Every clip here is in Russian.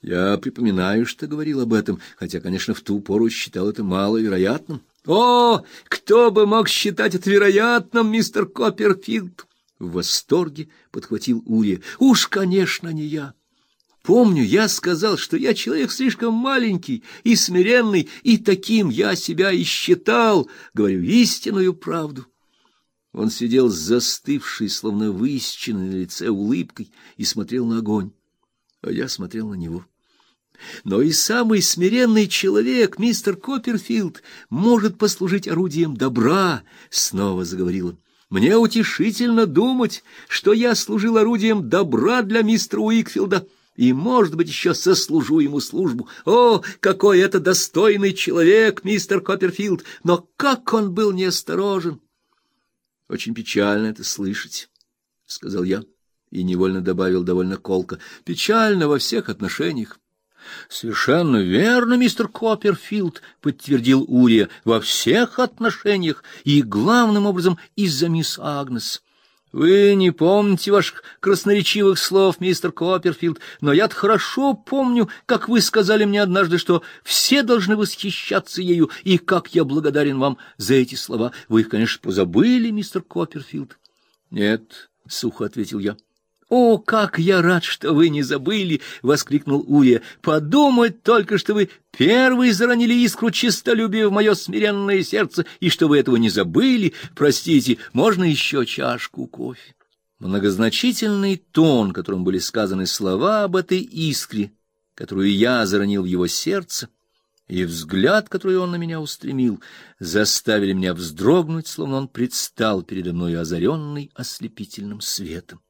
Я припоминаю, что говорил об этом, хотя, конечно, в ту пору считал это маловероятным. О, кто бы мог считать это вероятным, мистер Копперфилд? В восторге подхватил Урия. Уж, конечно, не я. Помню, я сказал, что я человек слишком маленький и смиренный, и таким я себя и считал, говорю истинную правду. Он сидел с застывшей, словно высеченной на лице улыбкой и смотрел на огонь, а я смотрел на него. Но и самый смиренный человек, мистер Копперфилд, может послужить орудием добра, снова заговорил он. Мне утешительно думать, что я служил орудием добра для мистера Уикфилда и, может быть, еще сослужу ему службу. О, какой это достойный человек, мистер Копперфилд! Но как он был неосторожен! — Очень печально это слышать, — сказал я и невольно добавил довольно колко. — Печально во всех отношениях. — Совершенно верно, мистер Копперфилд, — подтвердил Урия, — во всех отношениях, и главным образом из-за мисс Агнес. Вы не помните ваших красноречивых слов, мистер Копперфилд, но я-то хорошо помню, как вы сказали мне однажды, что все должны восхищаться ею, и как я благодарен вам за эти слова. Вы их, конечно, позабыли, мистер Копперфилд. — Нет, — сухо ответил я. «О, как я рад, что вы не забыли!» — воскликнул Урия. «Подумать только, что вы первый заронили искру честолюбия в мое смиренное сердце, и что вы этого не забыли. Простите, можно еще чашку кофе?» Многозначительный тон, которым были сказаны слова об этой искре, которую я заронил в его сердце, и взгляд, который он на меня устремил, заставили меня вздрогнуть, словно он предстал передо мной озаренный ослепительным светом.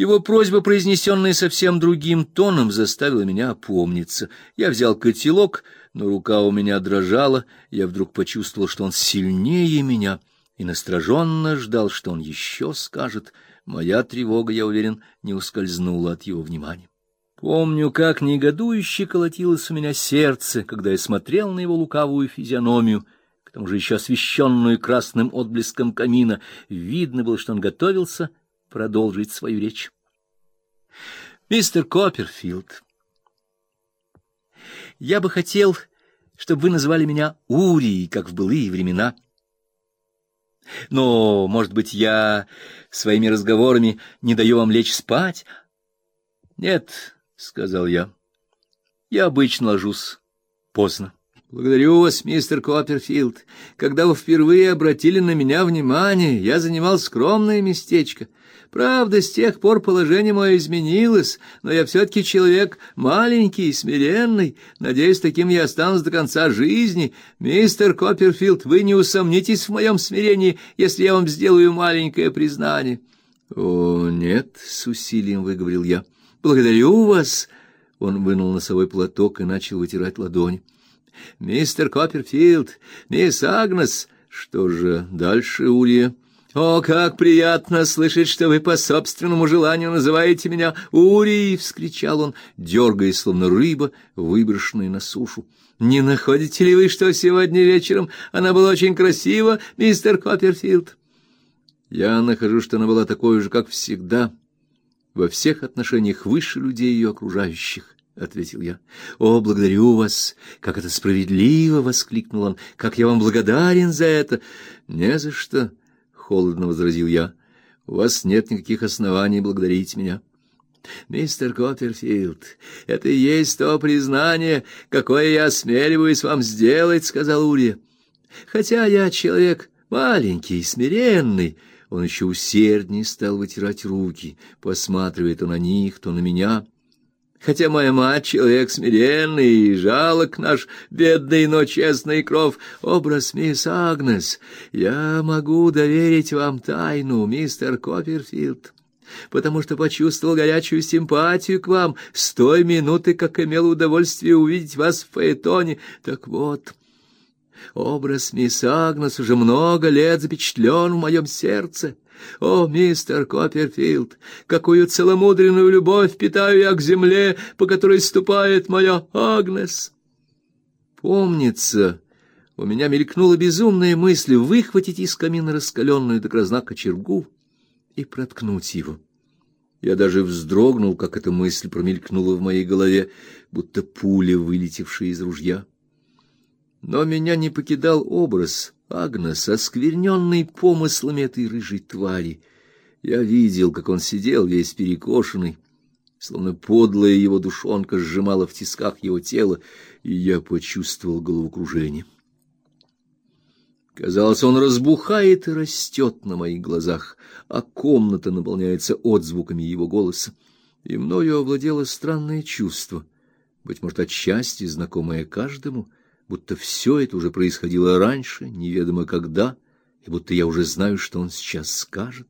Его просьба, произнесенная совсем другим тоном, заставила меня опомниться. Я взял котелок, но рука у меня дрожала, я вдруг почувствовал, что он сильнее меня, и настороженно ждал, что он еще скажет. Моя тревога, я уверен, не ускользнула от его внимания. Помню, как негодующе колотилось у меня сердце, когда я смотрел на его лукавую физиономию, к тому же еще освещенную красным отблеском камина. Видно было, что он готовился продолжить свою речь. Мистер Копперфилд, я бы хотел, чтобы вы назвали меня Урией, как в былые времена. Но, может быть, я своими разговорами не даю вам лечь спать? Нет, сказал я. Я обычно ложусь поздно. Благодарю вас, мистер Копперфилд. Когда вы впервые обратили на меня внимание, я занимал скромное местечко — Правда, с тех пор положение мое изменилось, но я все-таки человек маленький и смиренный. Надеюсь, таким я останусь до конца жизни. Мистер Копперфилд, вы не усомнитесь в моем смирении, если я вам сделаю маленькое признание. — О, нет, — с усилием выговорил я. — Благодарю вас. Он вынул носовой платок и начал вытирать ладонь. — Мистер Копперфилд, мисс Агнес... Что же дальше, Урия? «О, как приятно слышать, что вы по собственному желанию называете меня Урией!» — вскричал он, дергаясь, словно рыба, выброшенная на сушу. «Не находите ли вы, что сегодня вечером она была очень красива, мистер Копперфилд?» «Я нахожу, что она была такой же, как всегда, во всех отношениях выше людей ее окружающих». — ответил я. — О, благодарю вас! Как это справедливо! — воскликнул он. — Как я вам благодарен за это! — Не за что! холодно возразил я. У вас нет никаких оснований благодарить меня. Мистер Копперфилд, это и есть то признание, какое я осмеливаюсь вам сделать, сказал Урия. Хотя я человек маленький, смиренный, он еще усерднее стал вытирать руки, посматривая то на них, то на меня. Хотя моя мать — человек смиренный и жалок наш, бедный, но честный кров, образ мисс Агнес, я могу доверить вам тайну, мистер Копперфилд, потому что почувствовал горячую симпатию к вам с той минуты, как имел удовольствие увидеть вас в Фаэтоне. Так вот, образ мисс Агнес уже много лет запечатлен в моем сердце». О, мистер Копперфилд, какую целомудренную любовь питаю я к земле, по которой ступает моя Агнес! Помнится, у меня мелькнула безумная мысль выхватить из камина раскаленную до красна кочергу и проткнуть его. Я даже вздрогнул, как эта мысль промелькнула в моей голове, будто пуля, вылетевшая из ружья. Но меня не покидал образ Агнес, оскверненный помыслами этой рыжей твари. Я видел, как он сидел весь перекошенный, словно подлая его душонка сжимала в тисках его тело, и я почувствовал головокружение. Казалось, он разбухает и растет на моих глазах, а комната наполняется отзвуками его голоса. И мною овладело странное чувство, быть может, отчасти знакомое каждому, будто все это уже происходило раньше, неведомо когда, и будто я уже знаю, что он сейчас скажет.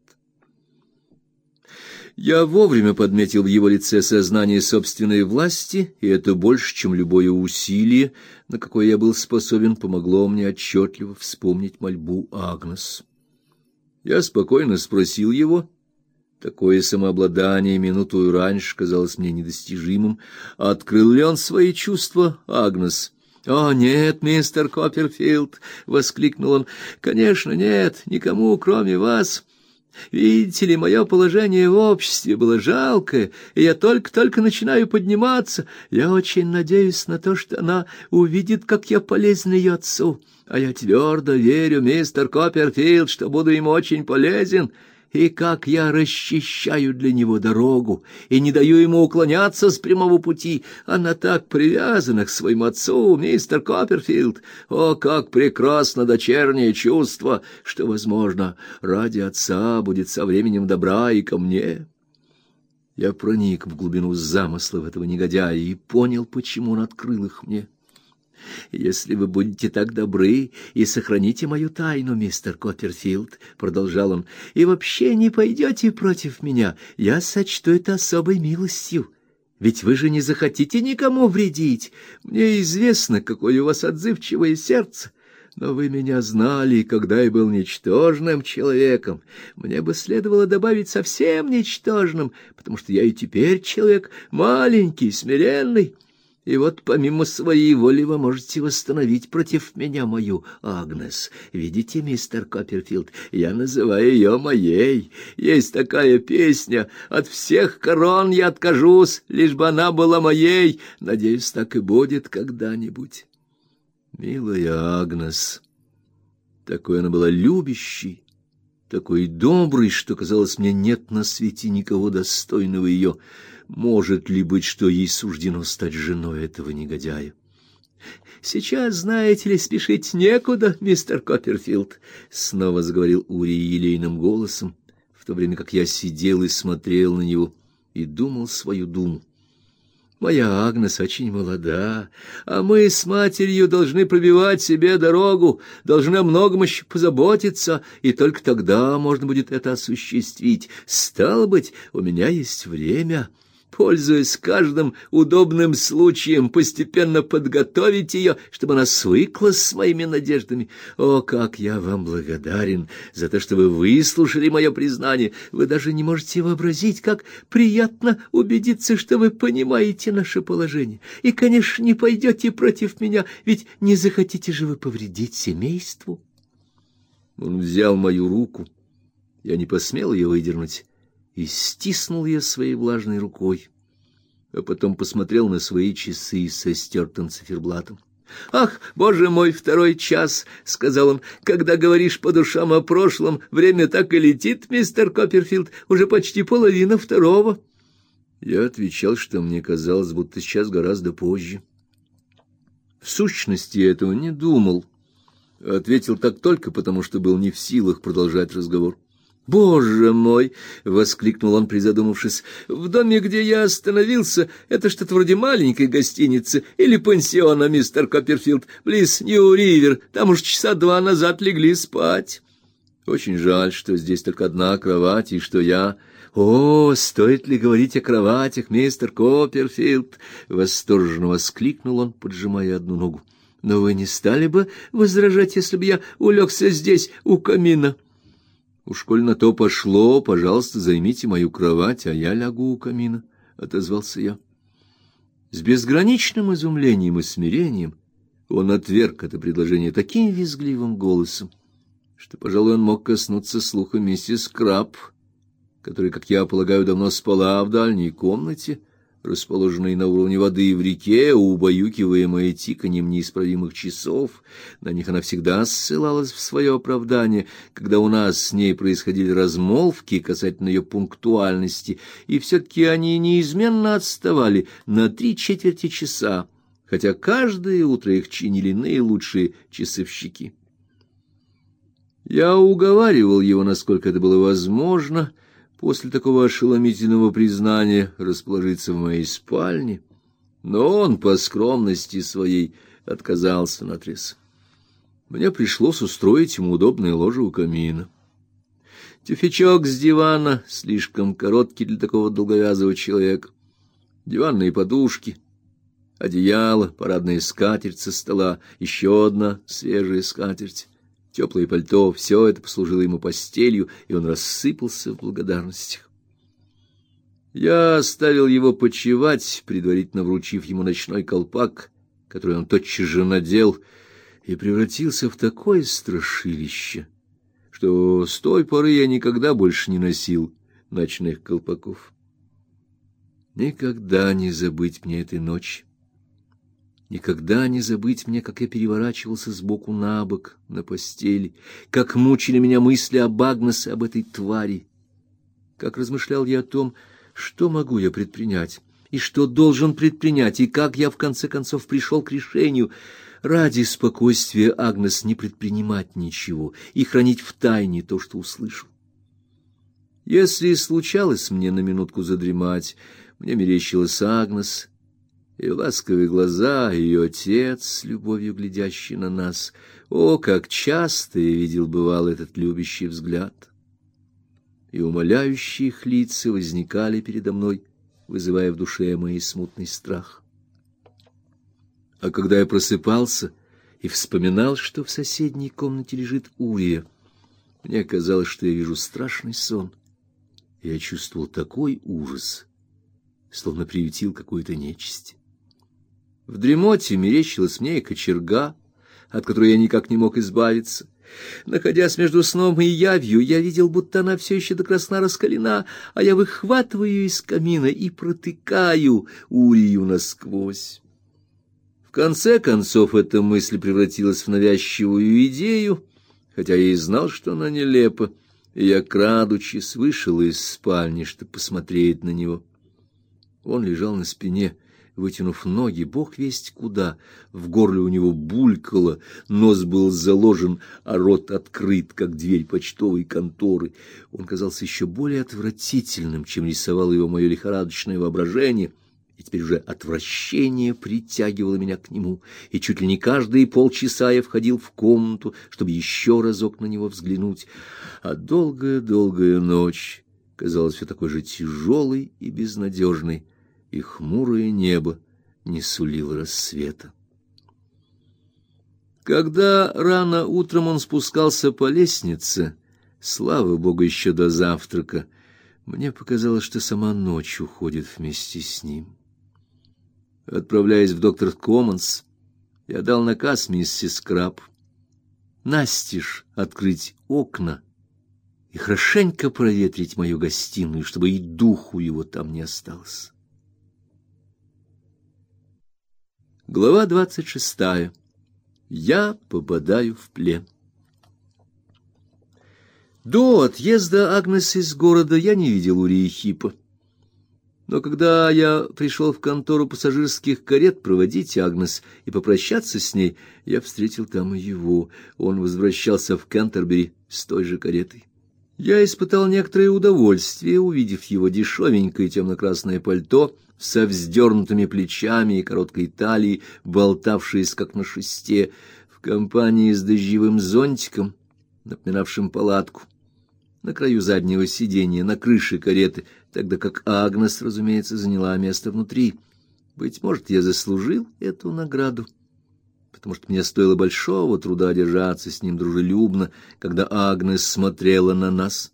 Я вовремя подметил в его лице сознание собственной власти, и это больше, чем любое усилие, на какое я был способен, помогло мне отчетливо вспомнить мольбу Агнес. Я спокойно спросил его, такое самообладание минуту раньше казалось мне недостижимым, открыл ли он свои чувства Агнес. «О, нет, мистер Копперфилд!» — воскликнул он. «Конечно, нет, никому, кроме вас!» Видите ли, мое положение в обществе было жалкое, и я только-только начинаю подниматься. Я очень надеюсь на то, что она увидит, как я полезен ее отцу. А я твердо верю, мистер Копперфилд, что буду ему очень полезен и как я расчищаю для него дорогу и не даю ему уклоняться с прямого пути. Она так привязана к своему отцу, мистер Копперфилд. О, как прекрасно дочернее чувство, что, возможно, ради отца будет со временем добра и ко мне. Я проник в глубину замыслов этого негодяя и понял, почему он открыл их мне. Если вы будете так добры и сохраните мою тайну, мистер Копперфилд, продолжал он, и вообще не пойдете против меня, я сочту это особой милостью. Ведь вы же не захотите никому вредить. Мне известно, какое у вас отзывчивое сердце. Но вы меня знали, когда я был ничтожным человеком. Мне бы следовало добавить совсем ничтожным, потому что я и теперь человек маленький, смиренный. И вот помимо своей воли вы можете восстановить против меня мою Агнес. Видите, мистер Копперфилд, я называю ее моей. Есть такая песня «От всех корон я откажусь, лишь бы она была моей». Надеюсь, так и будет когда-нибудь. Милая Агнес, такой она была любящей, такой добрый, что, казалось мне, нет на свете никого достойного ее. Может ли быть, что ей суждено стать женой этого негодяя? Сейчас, знаете ли, спешить некуда, мистер Копперфилд, снова заговорил Ури елейным голосом, в то время как я сидел и смотрел на него и думал свою думу. Моя Агнес очень молода, а мы с матерью должны пробивать себе дорогу, должны о многом еще позаботиться, и только тогда можно будет это осуществить. Стало быть, у меня есть время пользуясь каждым удобным случаем, постепенно подготовить ее, чтобы она свыклась с моими надеждами. О, как я вам благодарен за то, что вы выслушали мое признание. Вы даже не можете вообразить, как приятно убедиться, что вы понимаете наше положение. И, конечно, не пойдете против меня, ведь не захотите же вы повредить семейству. Он взял мою руку. Я не посмел ее выдернуть и стиснул ее своей влажной рукой, а потом посмотрел на свои часы со стертым циферблатом. «Ах, боже мой, второй час!» — сказал он. «Когда говоришь по душам о прошлом, время так и летит, мистер Копперфилд, уже почти половина второго». Я отвечал, что мне казалось, будто сейчас гораздо позже. В сущности, я этого не думал. Ответил так только потому, что был не в силах продолжать разговор. Боже мой, воскликнул он, призадумавшись. В доме, где я остановился, это что-то вроде маленькой гостиницы или пансиона, мистер Копперфилд, близ Нью-Ривер. Там уж часа два назад легли спать. Очень жаль, что здесь только одна кровать и что я «О, стоит ли говорить о кроватях, мистер Копперфилд?» — восторженно воскликнул он, поджимая одну ногу. «Но вы не стали бы возражать, если бы я улегся здесь, у камина?» Уж коль на то пошло, пожалуйста, займите мою кровать, а я лягу у камина, отозвался я. С безграничным изумлением и смирением он отверг это предложение таким визгливым голосом, что, пожалуй, он мог коснуться слуха миссис Краб, которая, как я полагаю, давно спала в дальней комнате, расположенной на уровне воды в реке, убаюкиваемая тиканьем неисправимых часов. На них она всегда ссылалась в свое оправдание, когда у нас с ней происходили размолвки касательно ее пунктуальности, и все-таки они неизменно отставали на три четверти часа, хотя каждое утро их чинили наилучшие часовщики. Я уговаривал его, насколько это было возможно, — после такого ошеломительного признания расположиться в моей спальне, но он по скромности своей отказался наотрез. Мне пришлось устроить ему удобное ложе у камина. Тюфячок с дивана, слишком короткий для такого долговязого человека, диванные подушки, одеяло, парадная скатерть со стола, еще одна свежая скатерть — теплое пальто, все это послужило ему постелью, и он рассыпался в благодарностях. Я оставил его почивать, предварительно вручив ему ночной колпак, который он тотчас же надел, и превратился в такое страшилище, что с той поры я никогда больше не носил ночных колпаков. Никогда не забыть мне этой ночи. Никогда не забыть мне, как я переворачивался с боку на бок на постели, как мучили меня мысли об Агнесе, об этой твари. Как размышлял я о том, что могу я предпринять, и что должен предпринять, и как я в конце концов пришел к решению ради спокойствия Агнес не предпринимать ничего и хранить в тайне то, что услышал. Если случалось мне на минутку задремать, мне мерещилась Агнес, ее ласковые глаза, ее отец с любовью глядящий на нас. О, как часто я видел бывал этот любящий взгляд! И умоляющие их лица возникали передо мной, вызывая в душе мой смутный страх. А когда я просыпался и вспоминал, что в соседней комнате лежит Урия, мне казалось, что я вижу страшный сон. Я чувствовал такой ужас, словно приютил какую-то нечисть. В дремоте мерещилась мне и кочерга, от которой я никак не мог избавиться. Находясь между сном и явью, я видел, будто она все еще до красна раскалена, а я выхватываю из камина и протыкаю Урию насквозь. В конце концов эта мысль превратилась в навязчивую идею, хотя я и знал, что она нелепа, и я, крадучись, вышел из спальни, чтобы посмотреть на него. Он лежал на спине, — вытянув ноги, бог весть куда. В горле у него булькало, нос был заложен, а рот открыт, как дверь почтовой конторы. Он казался еще более отвратительным, чем рисовало его мое лихорадочное воображение. И теперь уже отвращение притягивало меня к нему, и чуть ли не каждые полчаса я входил в комнату, чтобы еще разок на него взглянуть. А долгая-долгая ночь казалась все такой же тяжелой и безнадежной, и хмурое небо не сулило рассвета. Когда рано утром он спускался по лестнице, слава богу, еще до завтрака, мне показалось, что сама ночь уходит вместе с ним. Отправляясь в доктор Коммонс, я дал наказ миссис Краб настежь открыть окна и хорошенько проветрить мою гостиную, чтобы и духу его там не осталось. Глава двадцать шестая. Я попадаю в плен. До отъезда Агнес из города я не видел Урии Хипа. Но когда я пришел в контору пассажирских карет проводить Агнес и попрощаться с ней, я встретил там его. Он возвращался в Кентербери с той же каретой. Я испытал некоторое удовольствие, увидев его дешевенькое темно-красное пальто — со вздернутыми плечами и короткой талией, болтавшись как на шесте, в компании с дождевым зонтиком, напоминавшим палатку, на краю заднего сиденья, на крыше кареты, тогда как Агнес, разумеется, заняла место внутри. Быть может, я заслужил эту награду, потому что мне стоило большого труда держаться с ним дружелюбно, когда Агнес смотрела на нас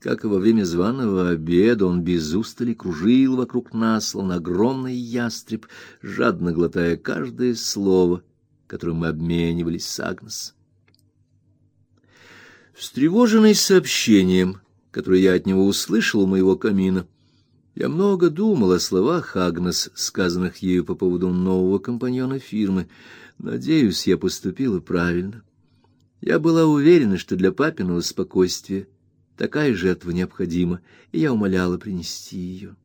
как и во время званого обеда, он без устали кружил вокруг нас, словно огромный ястреб, жадно глотая каждое слово, которым мы обменивались с Агнес. Встревоженный сообщением, которую я от него услышал у моего камина. Я много думал о словах Агнес, сказанных ею по поводу нового компаньона фирмы. Надеюсь, я поступила правильно. Я была уверена, что для папиного спокойствия такая жертва необходима, и я умоляла принести ее.